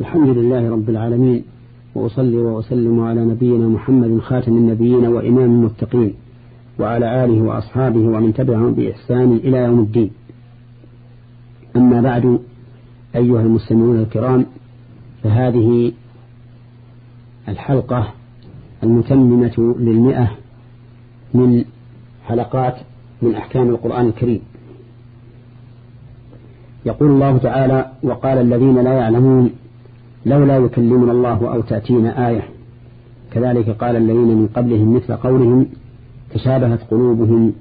الحمد لله رب العالمين وأصلي وأسلم على نبينا محمد خاتم النبيين وإمام المتقين وعلى آله وأصحابه ومن تبعهم بإحسان إلى يوم الدين. أما بعد أيها المستمعون الكرام فهذه الحلقة المتممة للمئة من حلقات من أحكام القرآن الكريم. يقول الله تعالى وقال الذين لا يعلمون لولا يكلمنا الله أو تأتينا آية. كذلك قال الذين من قبلهم مثل قولهم تشابهت قلوبهم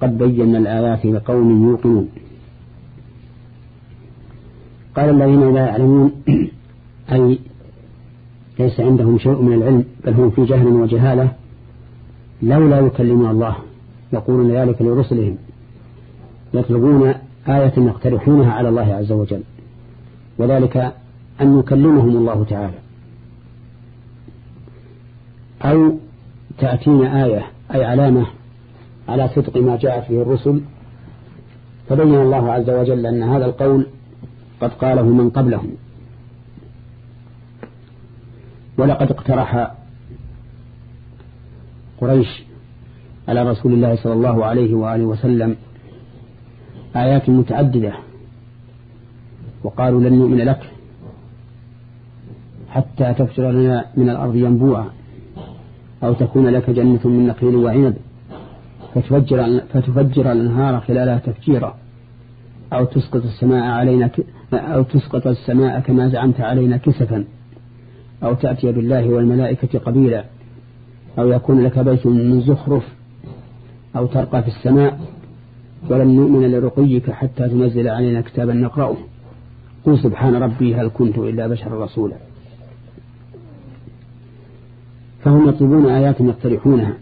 قد بينا الآيات لقوم يوقنون. قال الذين لا يعلمون أي ليس عندهم شيء من العلم بل هم في جهل وجهالة. لولا يكلمنا الله يقولون ذلك لرسلهم. يطلبون آية يقترحونها على الله عز وجل. وذلك أن يكلمهم الله تعالى. أو تأتينا آية أي علامة على صدق ما جاء فيه الرسل فبين الله عز وجل أن هذا القول قد قاله من قبلهم. ولقد اقترح قريش على رسول الله صلى الله عليه وآله وسلم آيات متعددة وقالوا لن نؤمن لك. حتى تفجر لنا من الأرض ينبوعا أو تكون لك جنة من نخيل وعنب فتفجر, فتفجر الأنهار خلالها تفجيرا. أو تسقط السماء علينا أو تسقط السماء كما زعمت علينا كسفا. أو تأتي بالله والملائكة قبيلا. أو يكون لك بيت من زخرف. أو ترقى في السماء. ولن نؤمن لرقيك حتى تنزل علينا كتابا نقرأه. قل سبحان ربي هل كنت إلا بشر رسولا. فهم يطلبون آيات يقترحونها.